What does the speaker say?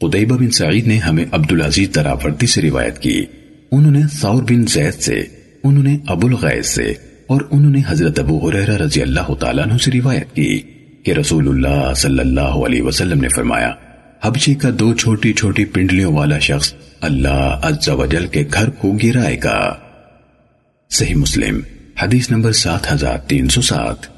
قدیبہ بن سعید نے ہمیں عبدالعزیز دراوردی سے روایت کی۔ انہوں نے ثور بن زید سے، انہوں نے ابو الغیث سے اور انہوں نے حضرت ابو حریرہ رضی اللہ تعالیٰ عنہ سے روایت کی کہ رسول اللہ صلی اللہ علیہ وسلم نے فرمایا، حبشی کا دو چھوٹی چھوٹی پنڈلیوں والا شخص اللہ عز و جل کے گھر کو گرائے گا۔ صحیح مسلم، حدیث نمبر سات ہزار تین سو سات۔